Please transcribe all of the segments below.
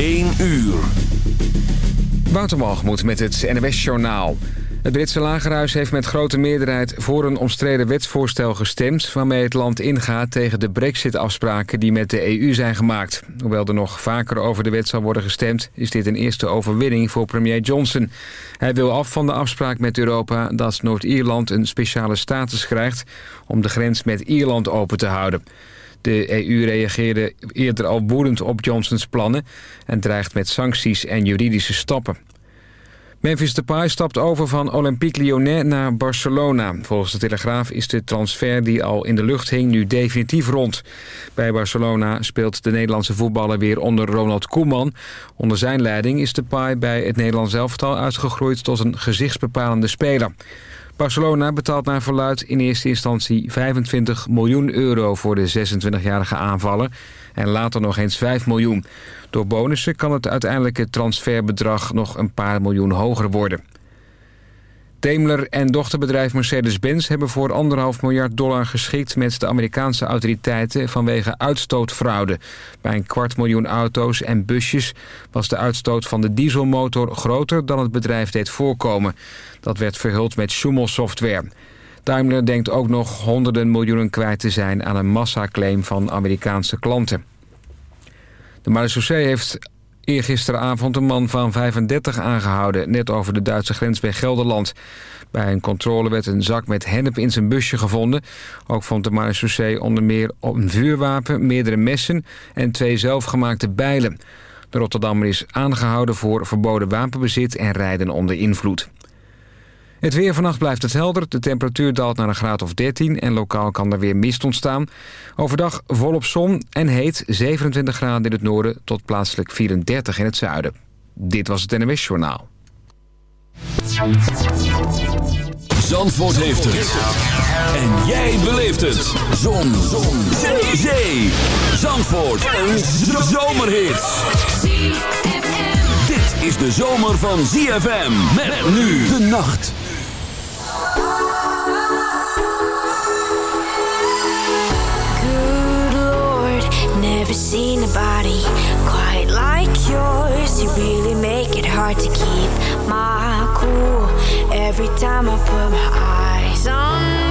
1 uur. Wouter met het NWS Journaal. Het Britse lagerhuis heeft met grote meerderheid voor een omstreden wetsvoorstel gestemd... waarmee het land ingaat tegen de brexit-afspraken die met de EU zijn gemaakt. Hoewel er nog vaker over de wet zal worden gestemd... is dit een eerste overwinning voor premier Johnson. Hij wil af van de afspraak met Europa dat Noord-Ierland een speciale status krijgt... om de grens met Ierland open te houden. De EU reageerde eerder al woedend op Johnsons plannen... en dreigt met sancties en juridische stappen. Memphis Depay stapt over van Olympique Lyonnais naar Barcelona. Volgens de Telegraaf is de transfer die al in de lucht hing nu definitief rond. Bij Barcelona speelt de Nederlandse voetballer weer onder Ronald Koeman. Onder zijn leiding is Depay bij het Nederlands elftal uitgegroeid tot een gezichtsbepalende speler. Barcelona betaalt naar verluid in eerste instantie 25 miljoen euro voor de 26-jarige aanvaller en later nog eens 5 miljoen. Door bonussen kan het uiteindelijke transferbedrag nog een paar miljoen hoger worden. Daimler en dochterbedrijf Mercedes-Benz hebben voor anderhalf miljard dollar geschikt met de Amerikaanse autoriteiten vanwege uitstootfraude. Bij een kwart miljoen auto's en busjes was de uitstoot van de dieselmotor groter dan het bedrijf deed voorkomen. Dat werd verhuld met Schumel-software. Daimler denkt ook nog honderden miljoenen kwijt te zijn aan een massaclaim van Amerikaanse klanten. De marechaussee heeft eergisteravond een man van 35 aangehouden... net over de Duitse grens bij Gelderland. Bij een controle werd een zak met hennep in zijn busje gevonden. Ook vond de marechaussee onder meer een vuurwapen, meerdere messen... en twee zelfgemaakte bijlen. De Rotterdammer is aangehouden voor verboden wapenbezit en rijden onder invloed. Het weer vannacht blijft het helder. De temperatuur daalt naar een graad of 13 en lokaal kan er weer mist ontstaan. Overdag volop zon en heet 27 graden in het noorden tot plaatselijk 34 in het zuiden. Dit was het NWS Journaal. Zandvoort heeft het. En jij beleeft het. Zon. zon. Zee. Zandvoort. Een zomerhit Dit is de zomer van ZFM. Met nu de nacht. Never seen a body quite like yours. You really make it hard to keep my cool every time I put my eyes on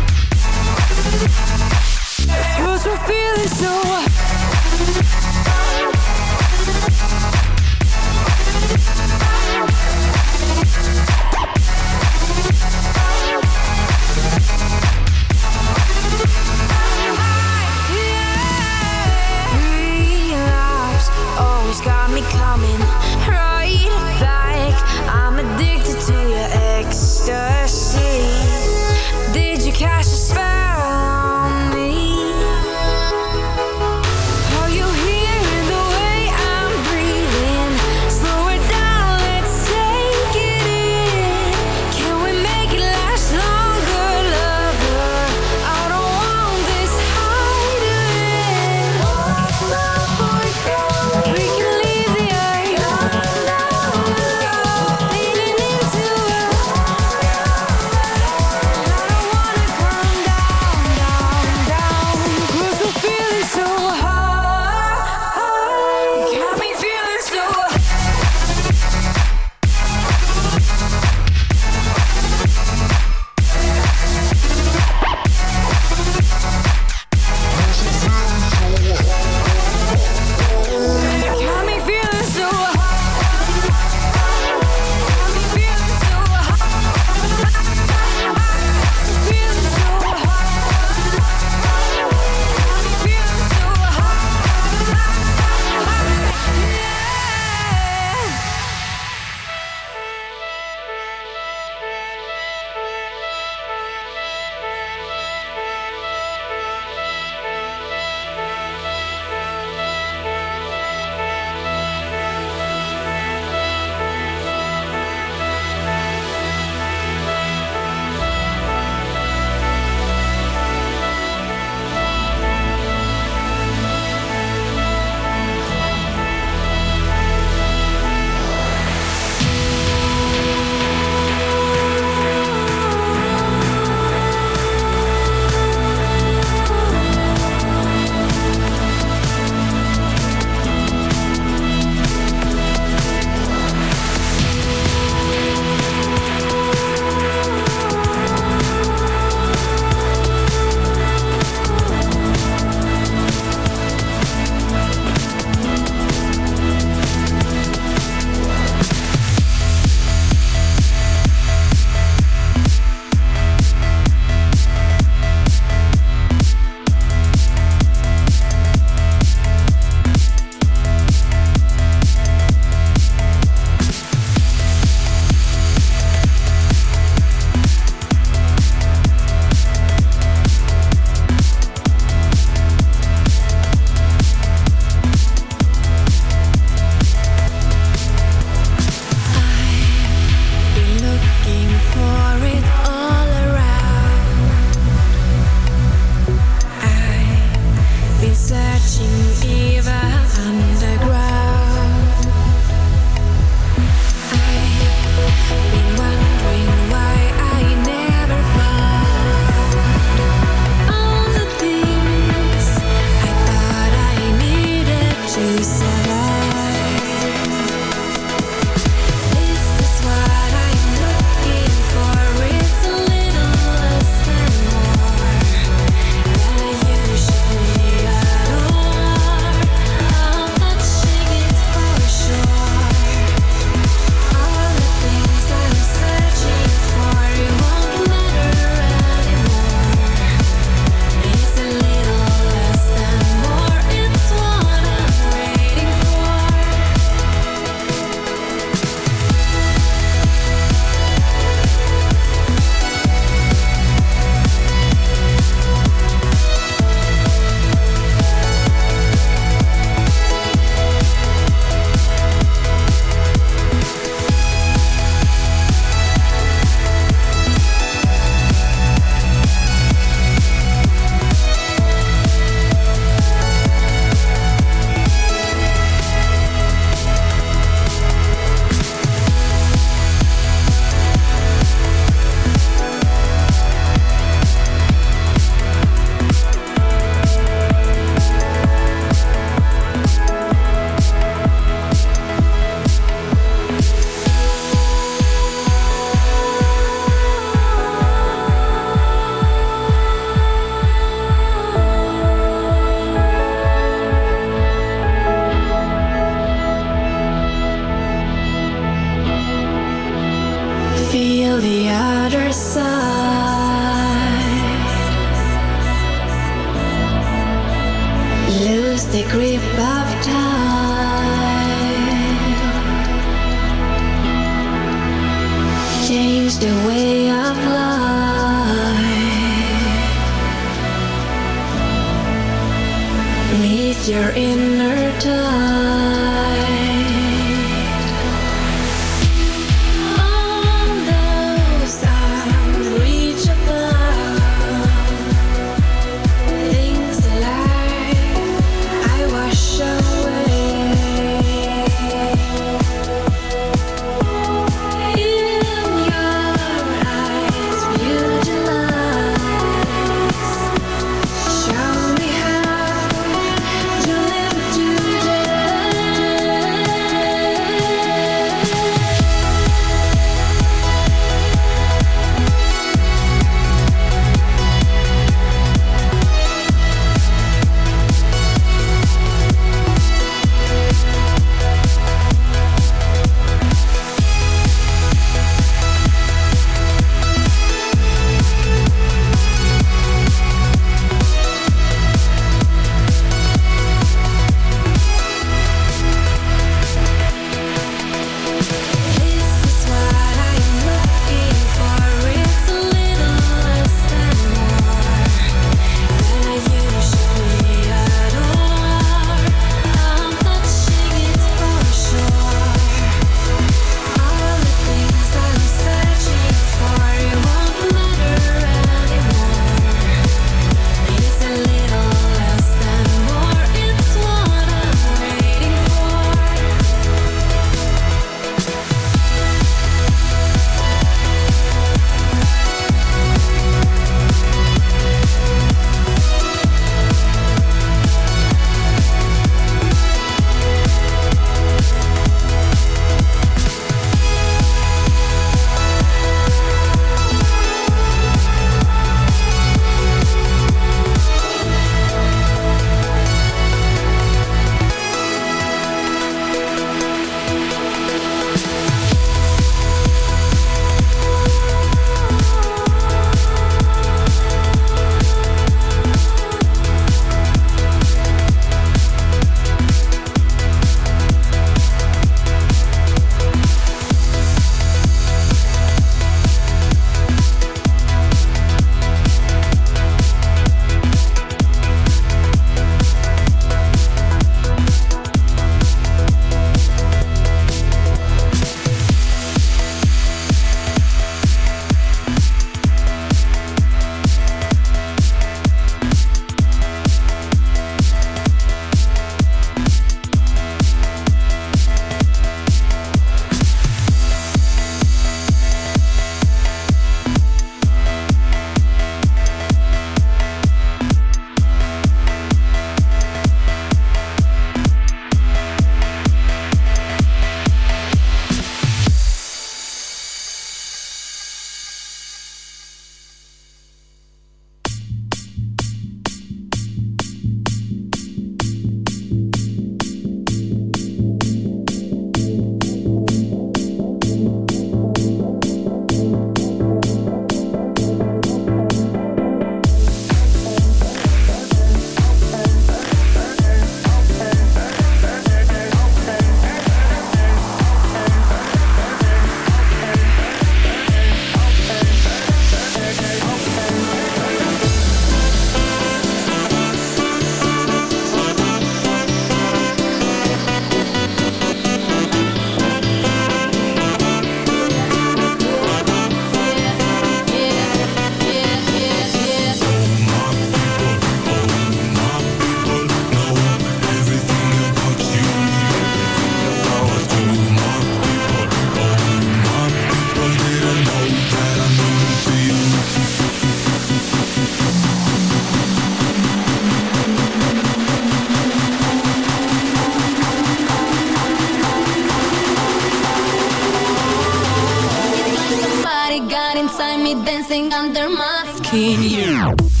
Continue.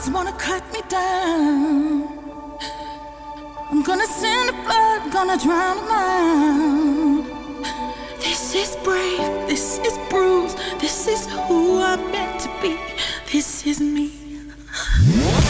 always wanna cut me down. I'm gonna send the blood, gonna drown them out. This is brave, this is bruised, this is who I'm meant to be, this is me.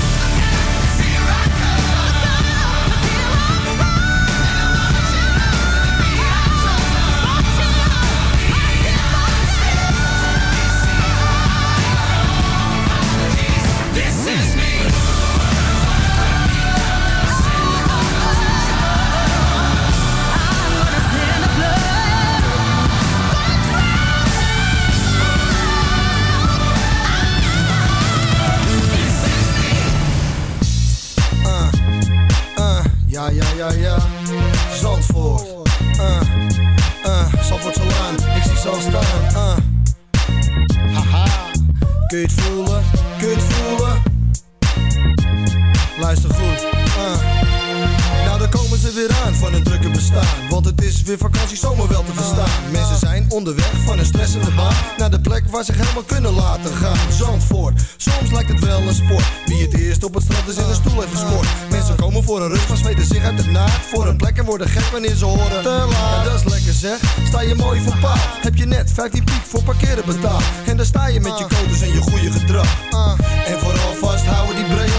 maar zich helemaal kunnen laten gaan. Zandvoort, soms lijkt het wel een sport. Wie het eerst op het strand is in een stoel heeft gescoord. Mensen komen voor een rust, maar zweten zich uit het naad. Voor een plek en worden gek wanneer ze horen te laat. En dat is lekker zeg, sta je mooi voor paal. Heb je net 15 piek voor parkeren betaald. En daar sta je met je codes en je goede gedrag. Ah. En vooral vasthouden die brede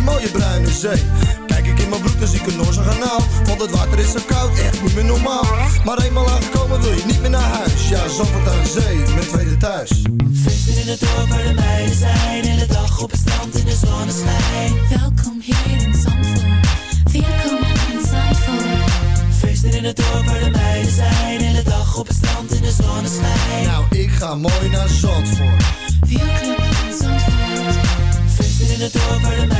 die mooie bruine zee Kijk ik in mijn broek, dan zie ik een Noorse kanaal Want het water is zo koud, echt niet meer normaal Maar eenmaal aangekomen wil je niet meer naar huis Ja, Zandvoort aan zee, mijn tweede thuis Feesten in het dorp waar de meiden zijn. In de dag op het strand in de zonneschijn. Welkom hier in Zandvoort. Welkom in Zandvoort. Feesten in het dorp waar de meiden zijn. In de dag op het strand in de zonneschijn. Nou, ik ga mooi naar Zandvoort Welkom in Zandvoort. Feesten in het dorp waar de meiden de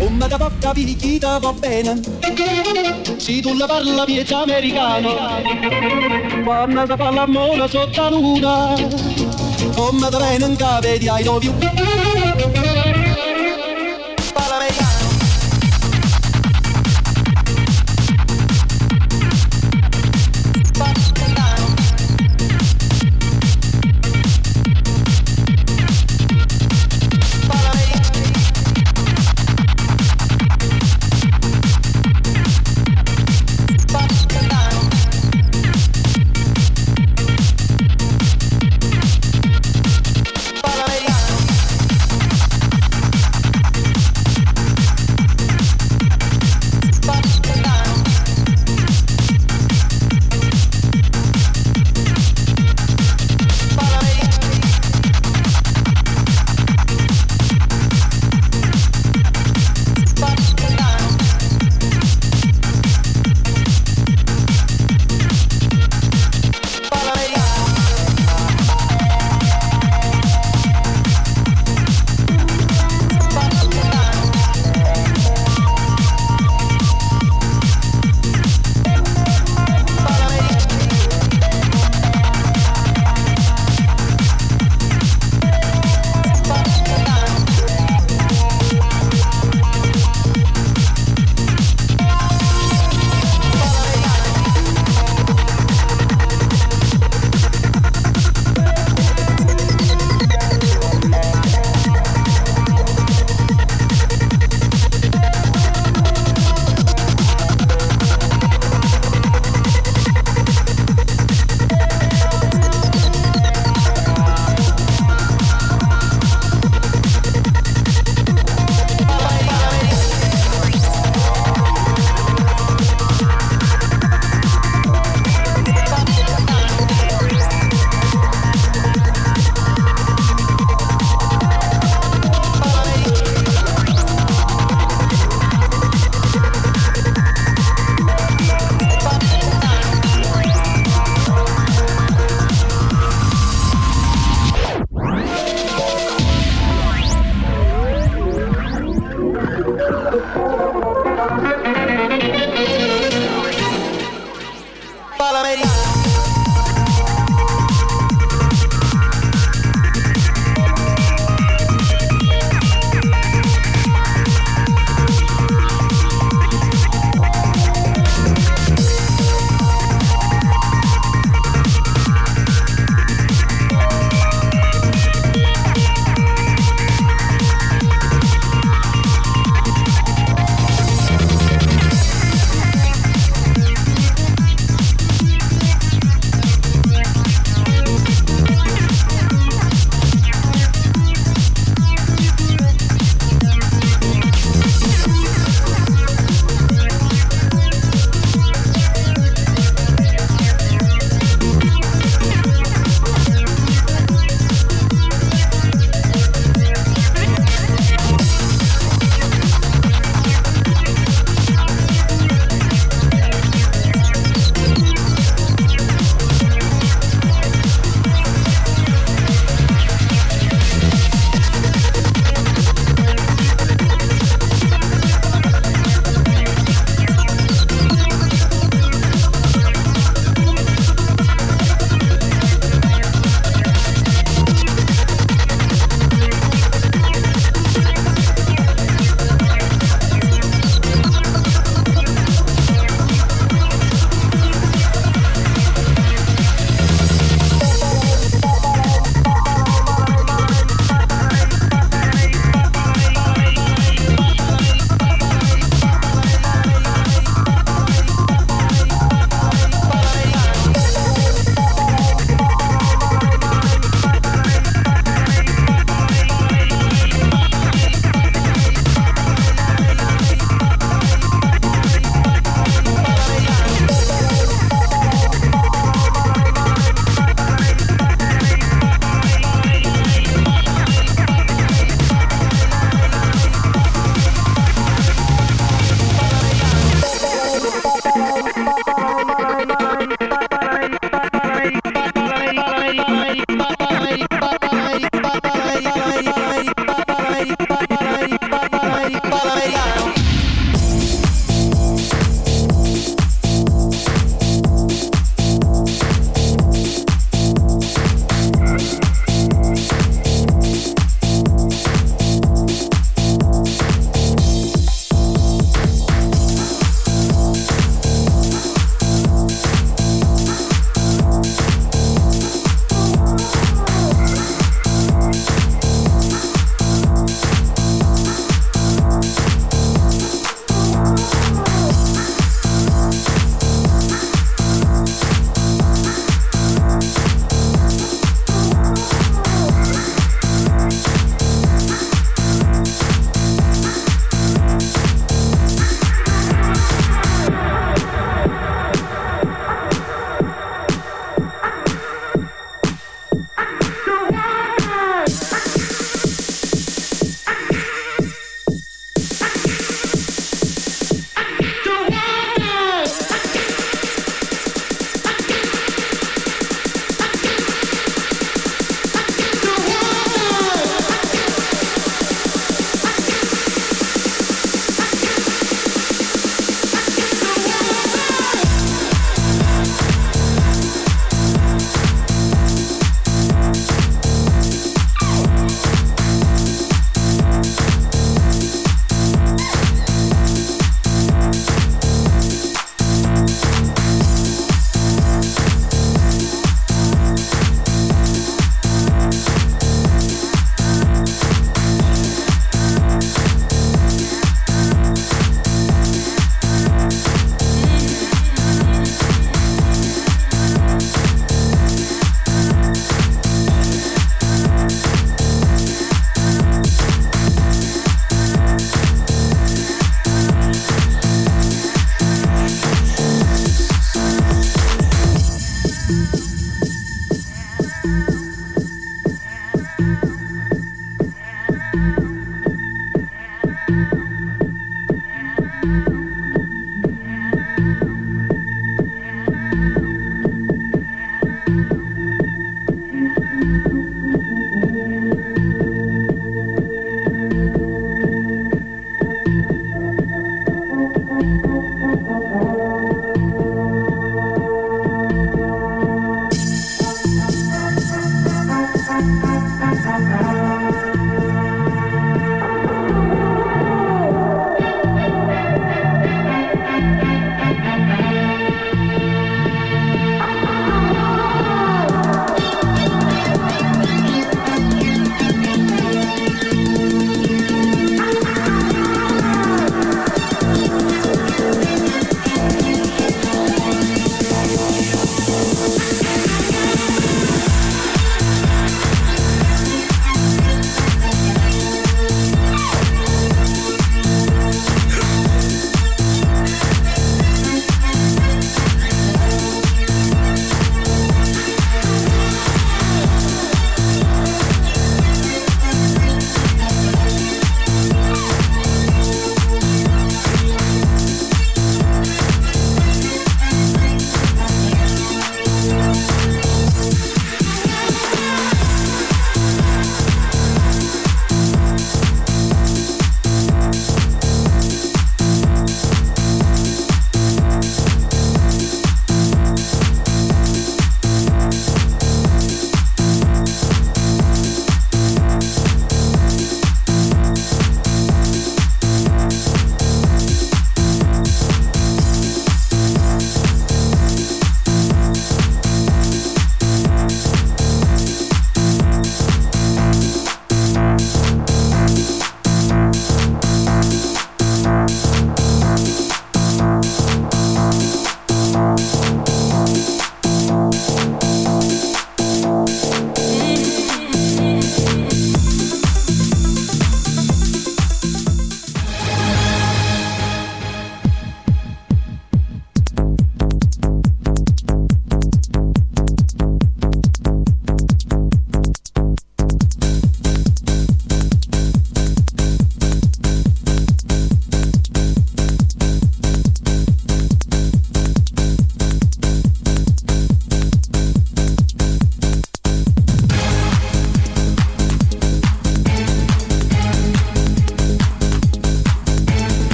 Come da poca picchita va bene. Se tu la parla piezza americano. Quando si fa l'amore sotto la luna Come da bene in cave di I love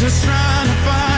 Just trying to find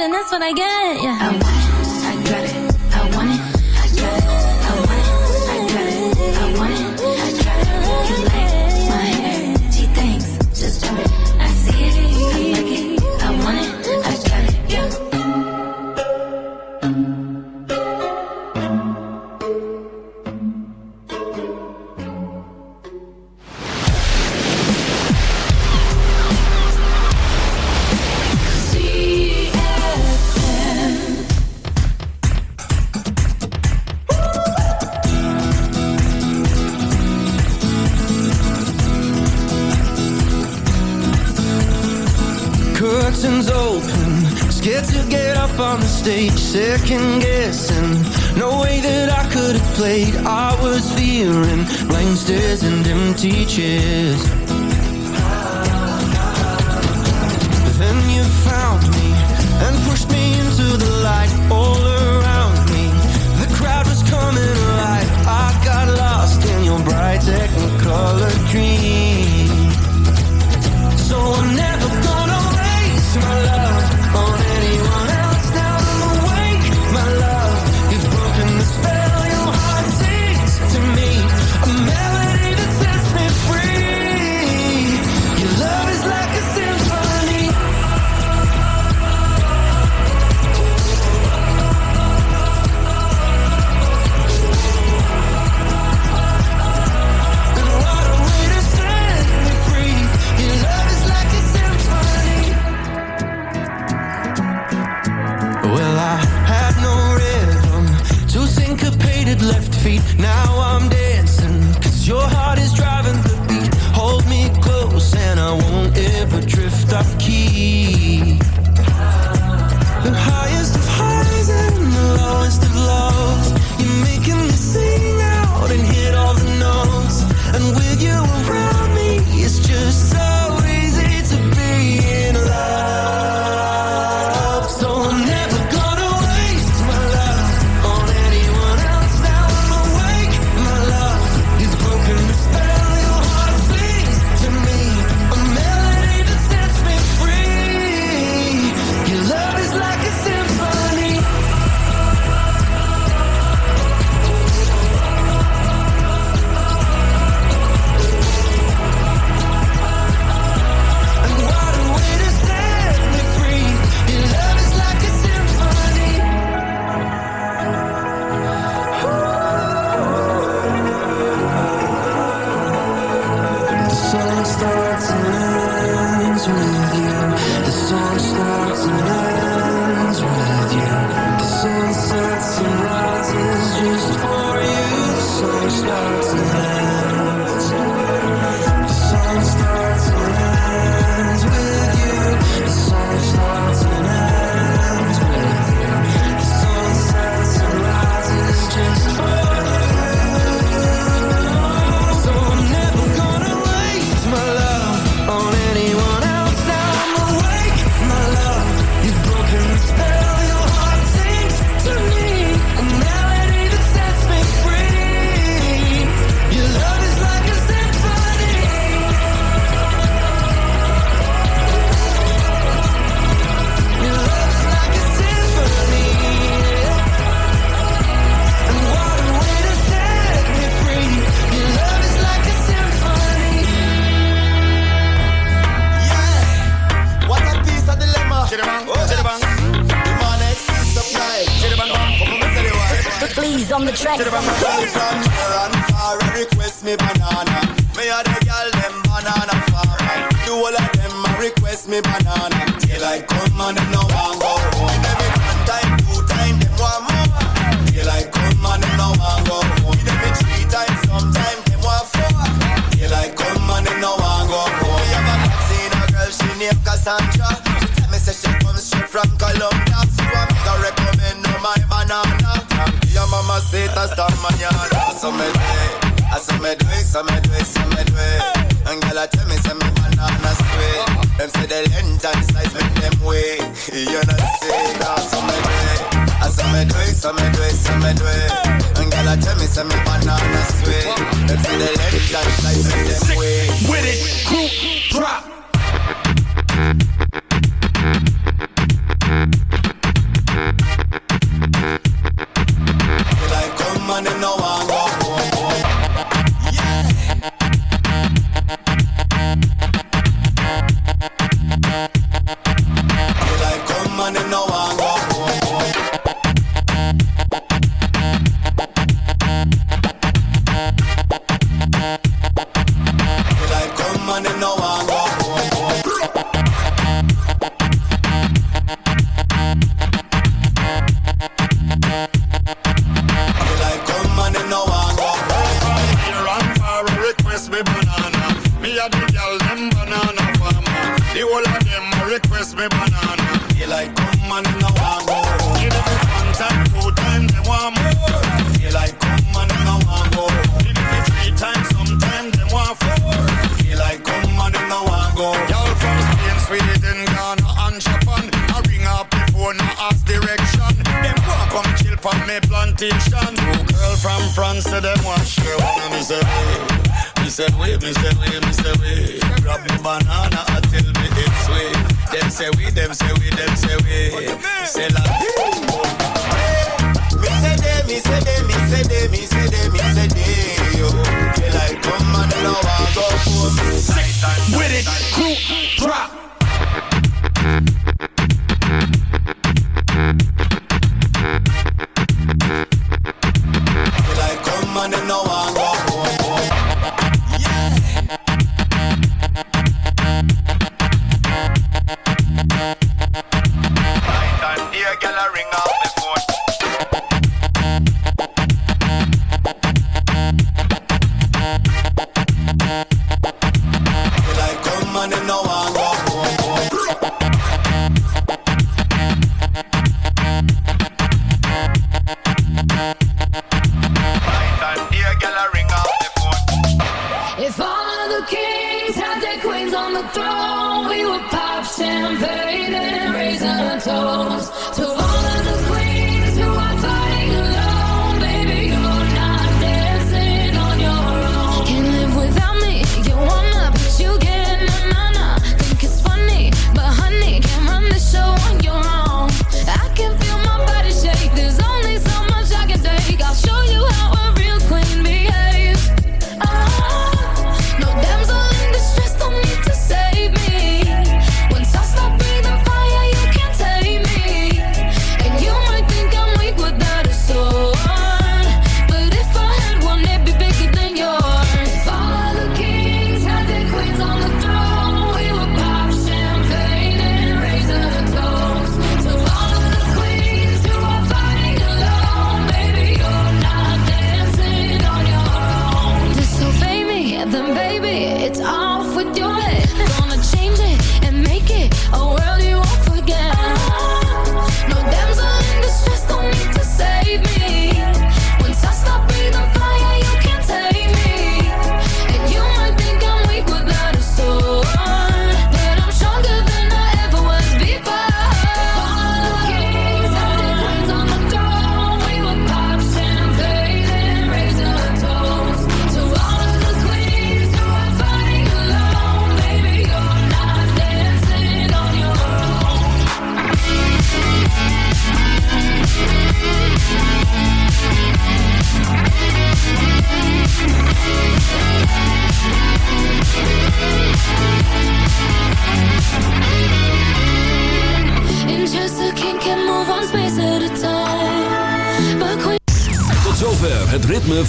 and that's what I get. Yeah. shit. to the no one go. Here and far request me banana. Me a the girl them banana farmer. The whole of them request me banana. They like come and no one go. Give them one time, two time, they want more. They like come and no one go. Give them three times, sometimes they want four. They like come and no one go. Y'all from Spain, Sweden, Ghana and Japan. I ring up the phone, I ask direction. Them want come chill from me plantation. France, so them want share one of me say way. Me say we, me say we, me say we. Grab me banana until me hit sweet. Them say we, them say we, them say we. Say la Me say they, me say they, me say they, me say they, me say they. Yo, they like come and now I go home. Sick with it, crew drop.